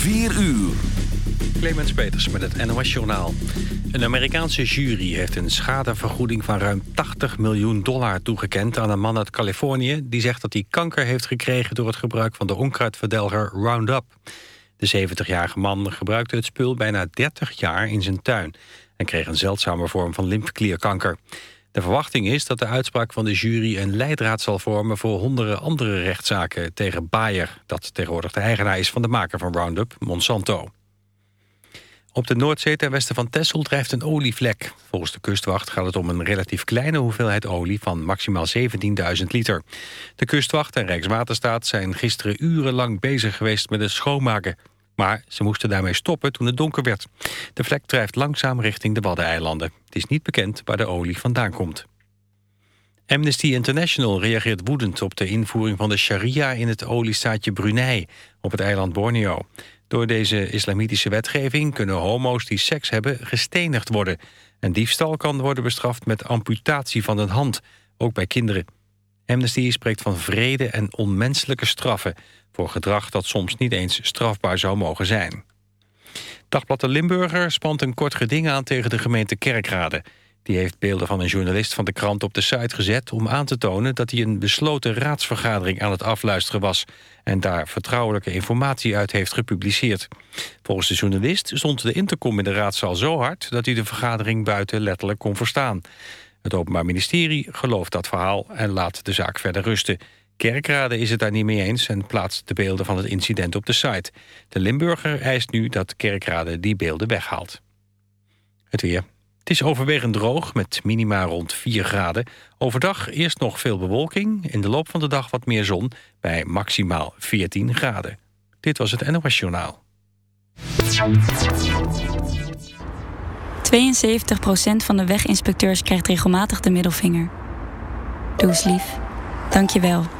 4 uur. Clemens Peters met het NOS Journaal. Een Amerikaanse jury heeft een schadevergoeding van ruim 80 miljoen dollar toegekend aan een man uit Californië... die zegt dat hij kanker heeft gekregen door het gebruik van de onkruidverdelger Roundup. De 70-jarige man gebruikte het spul bijna 30 jaar in zijn tuin... en kreeg een zeldzame vorm van lymfeklierkanker. De verwachting is dat de uitspraak van de jury een leidraad zal vormen... voor honderden andere rechtszaken tegen Bayer... dat tegenwoordig de eigenaar is van de maker van Roundup, Monsanto. Op de Noordzee ten westen van Texel drijft een olievlek. Volgens de kustwacht gaat het om een relatief kleine hoeveelheid olie van maximaal 17.000 liter. De kustwacht en Rijkswaterstaat zijn gisteren urenlang bezig geweest met het schoonmaken. Maar ze moesten daarmee stoppen toen het donker werd. De vlek drijft langzaam richting de Waddeneilanden. Het is niet bekend waar de olie vandaan komt. Amnesty International reageert woedend op de invoering van de sharia in het oliestaatje Brunei op het eiland Borneo. Door deze islamitische wetgeving kunnen homo's die seks hebben gestenigd worden. En diefstal kan worden bestraft met amputatie van een hand, ook bij kinderen. Amnesty spreekt van vrede en onmenselijke straffen... voor gedrag dat soms niet eens strafbaar zou mogen zijn. Dagblad de Limburger spant een kort geding aan tegen de gemeente Kerkrade. Die heeft beelden van een journalist van de krant op de site gezet... om aan te tonen dat hij een besloten raadsvergadering aan het afluisteren was... en daar vertrouwelijke informatie uit heeft gepubliceerd. Volgens de journalist stond de intercom in de raadzaal zo hard... dat hij de vergadering buiten letterlijk kon verstaan. Het Openbaar Ministerie gelooft dat verhaal en laat de zaak verder rusten. Kerkrade is het daar niet mee eens en plaatst de beelden van het incident op de site. De Limburger eist nu dat Kerkrade die beelden weghaalt. Het weer. Het is overwegend droog met minima rond 4 graden. Overdag eerst nog veel bewolking. In de loop van de dag wat meer zon bij maximaal 14 graden. Dit was het NOS Journaal. 72% van de weginspecteurs krijgt regelmatig de middelvinger. Doe eens lief. Dank je wel.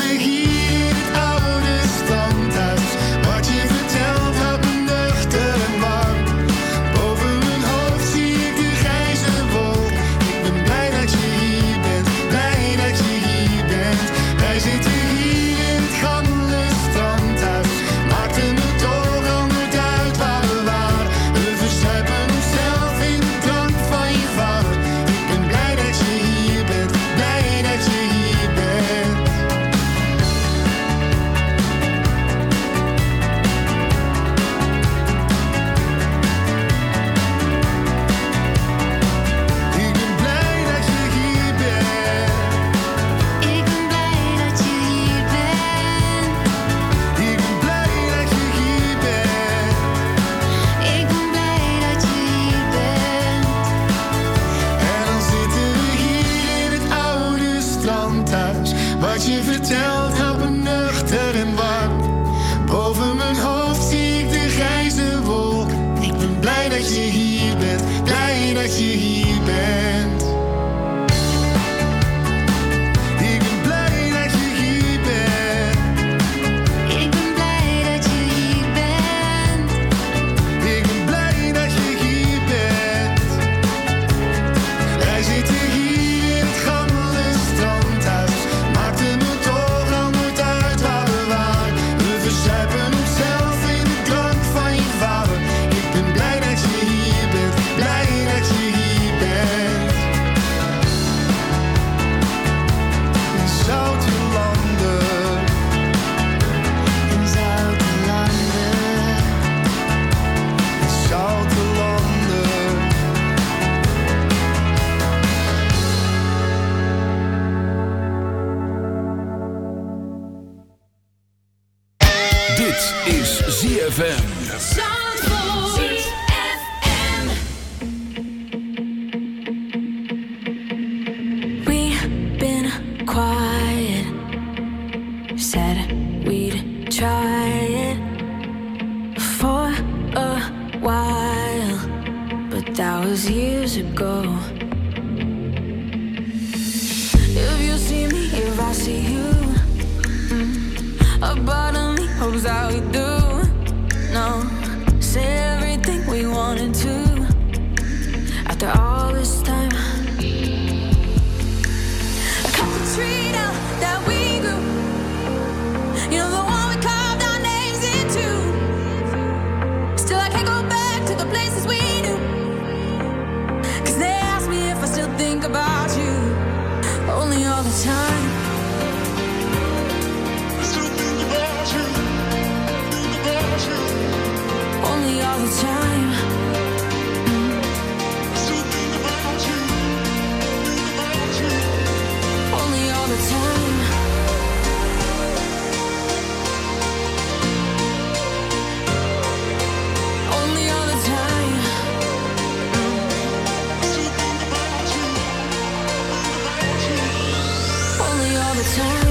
it's alright.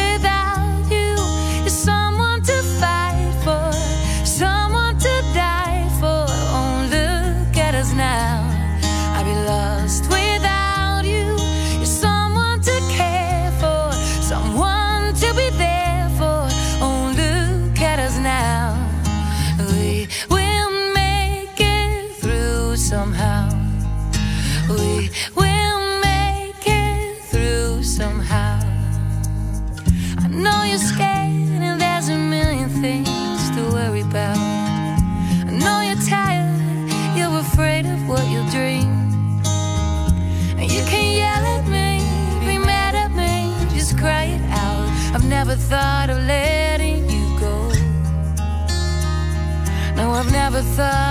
far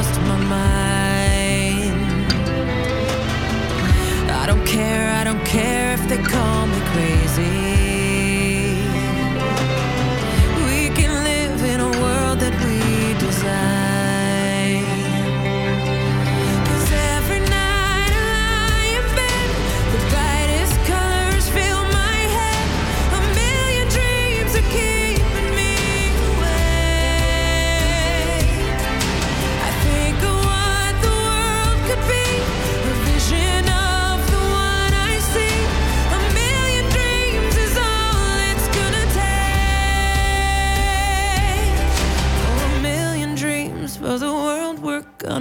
there. I don't care if they call me crazy.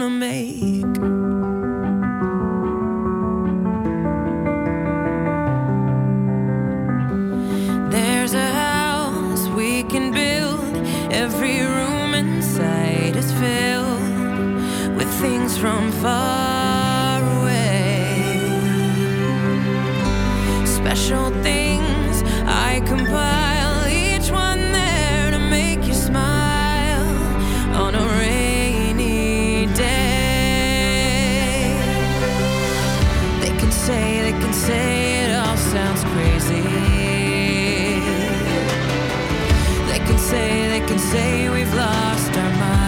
wanna make can say we've lost our minds.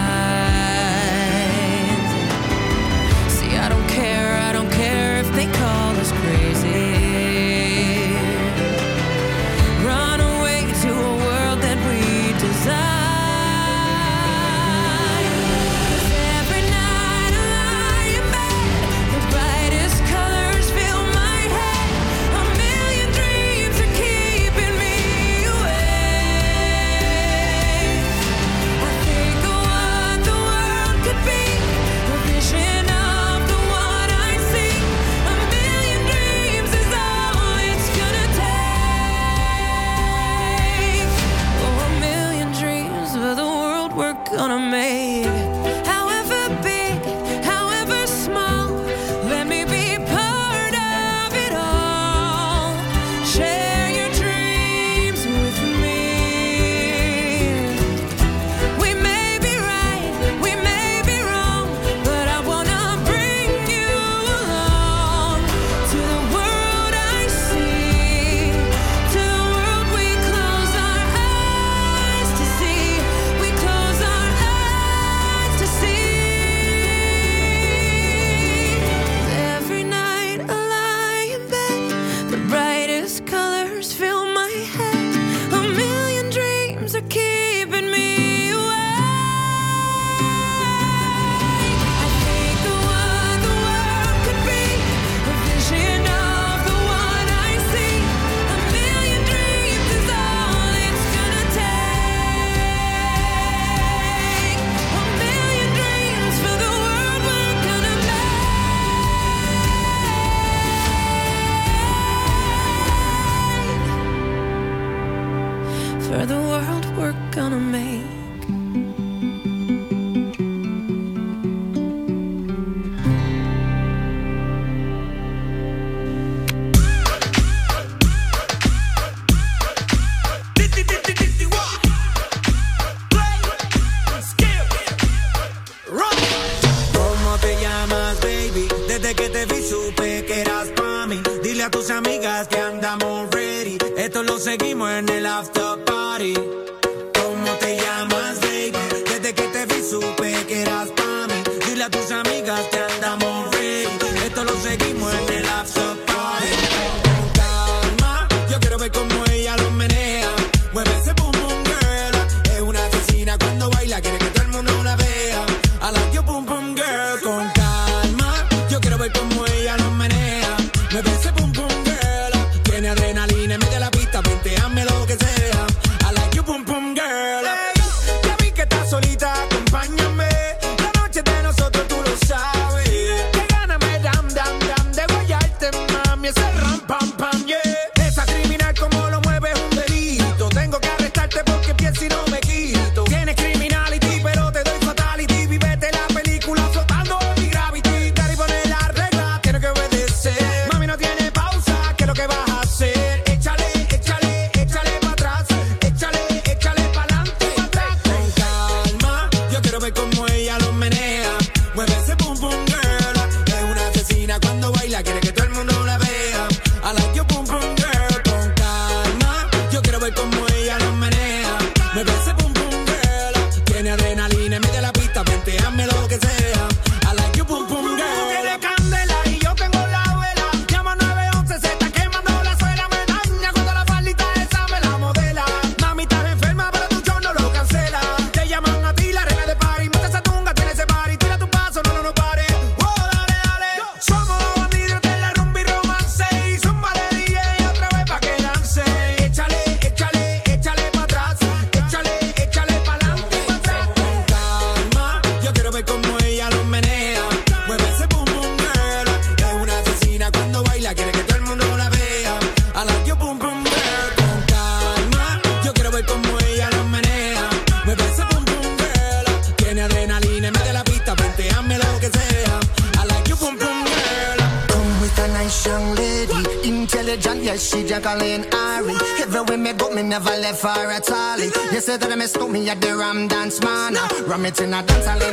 me in a dance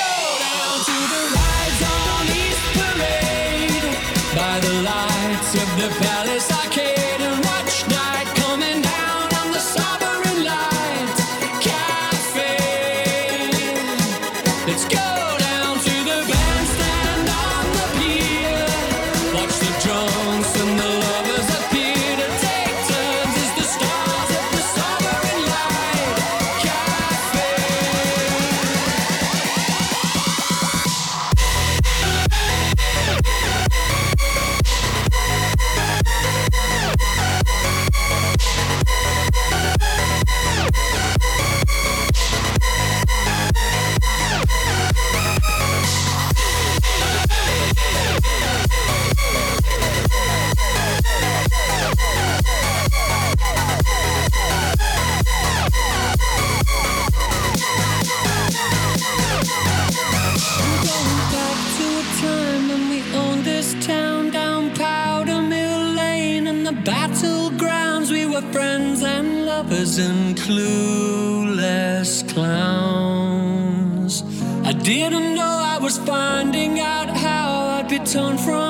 rappers and clueless clowns. I didn't know I was finding out how I'd be torn from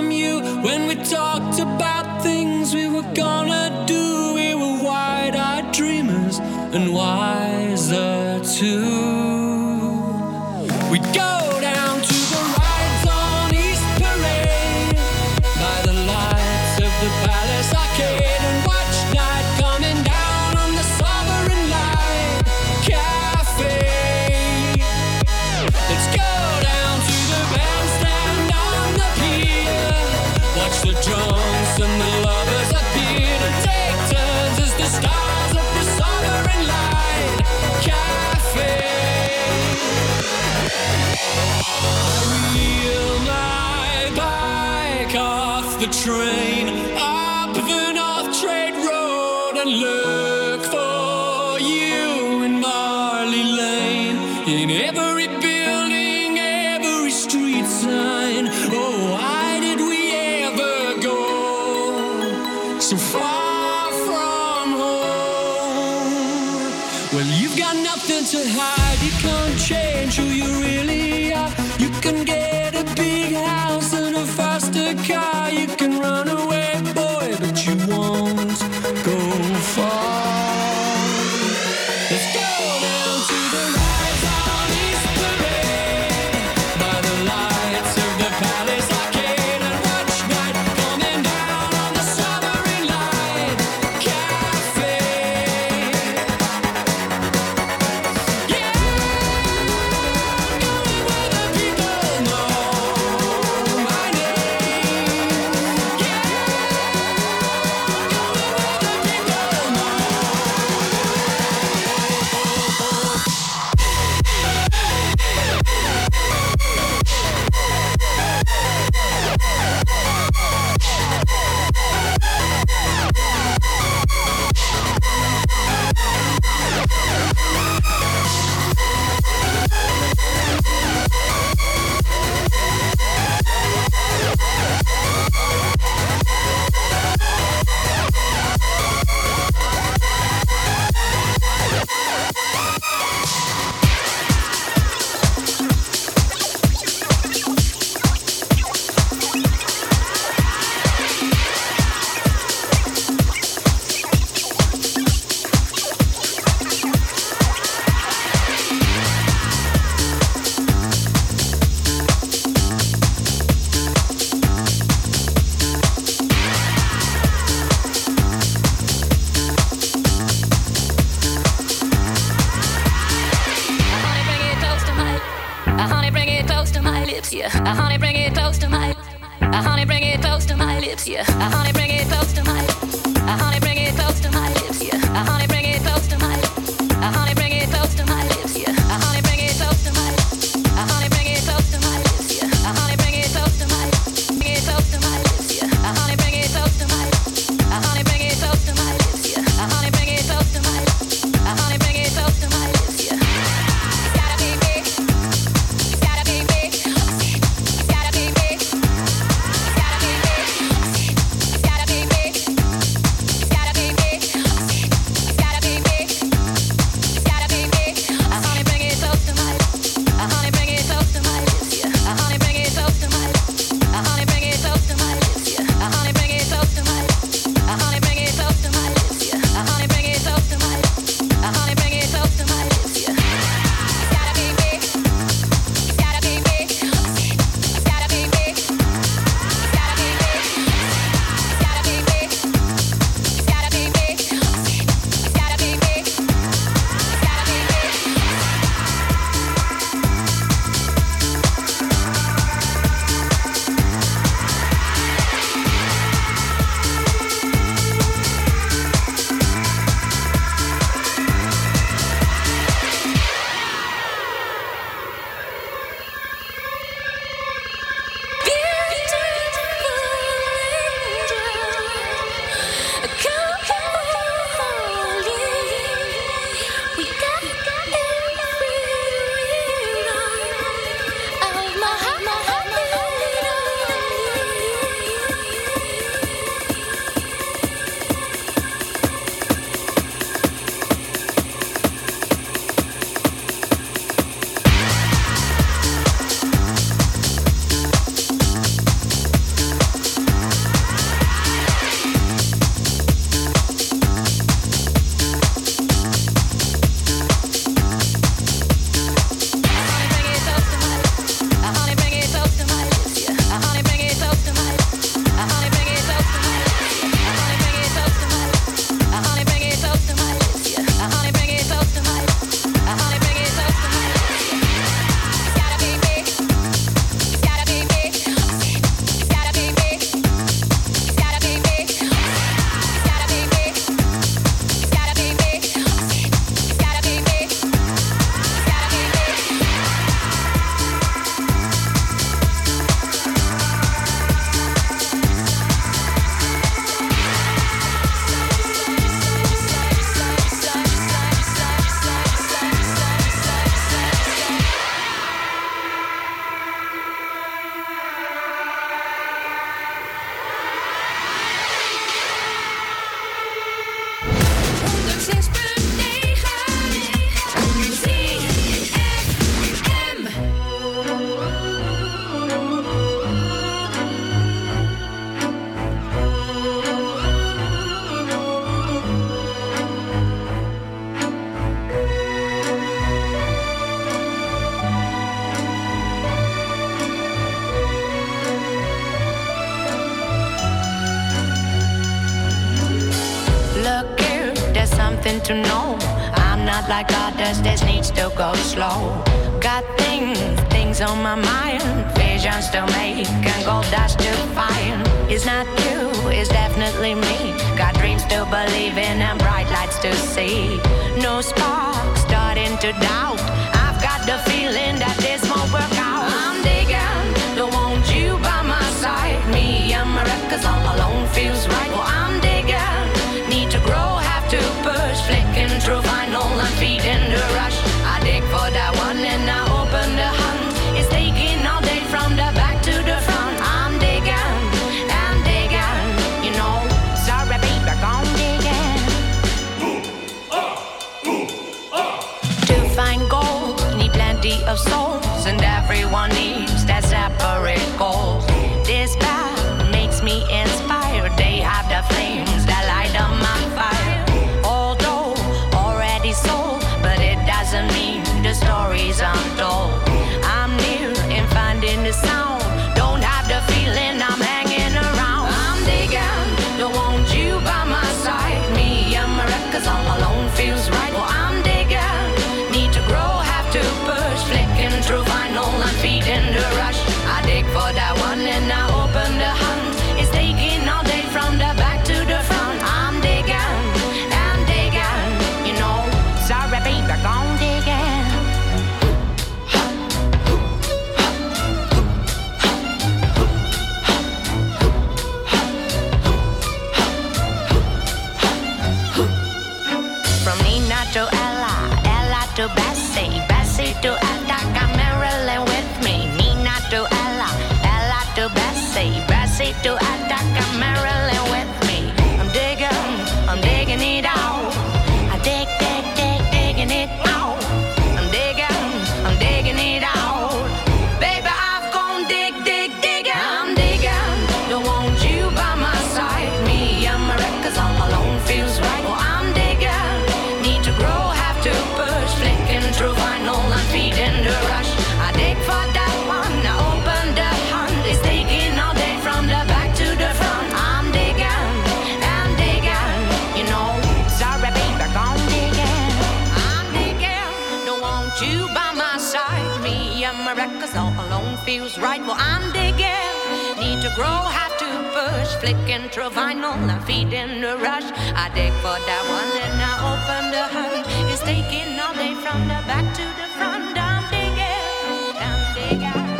the wreck all alone feels right. Well, I'm digging, need to grow, have to push. Flicking through vinyl, I'm feeding the rush. I dig for that one then I open the hunt. It's taking all day from the back to the front. I'm digging, I'm digging.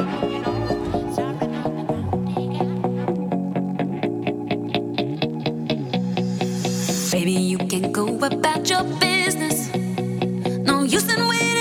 Baby, you can go about your business. No use in waiting.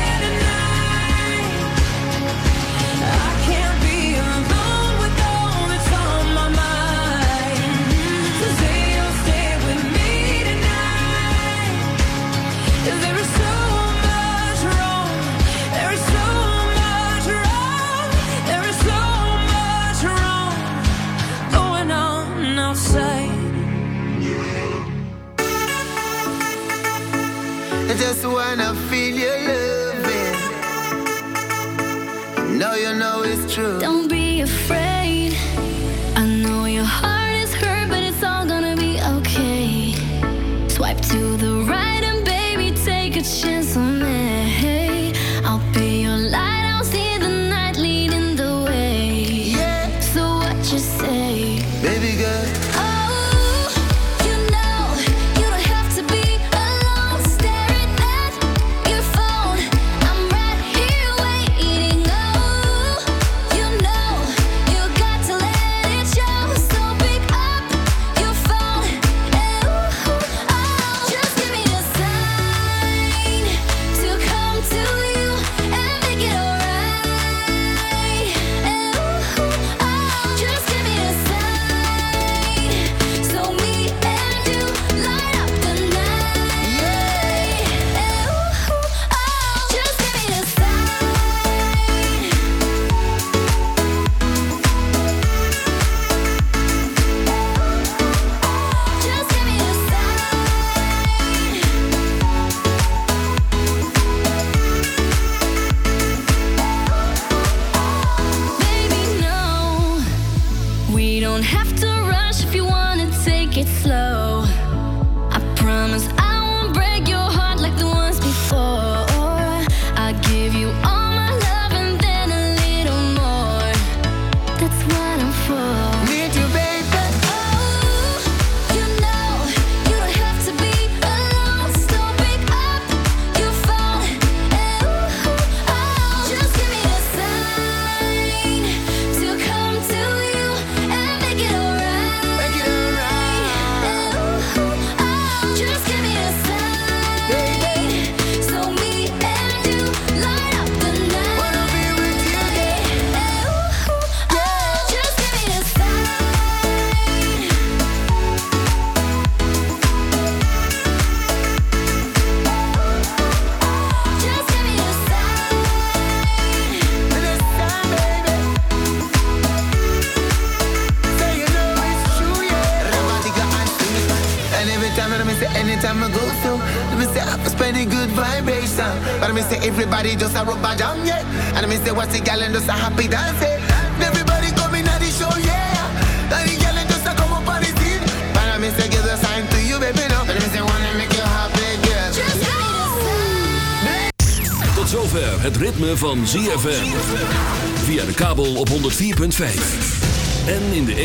just wanna feel your loving. Now you know it's true. Don't be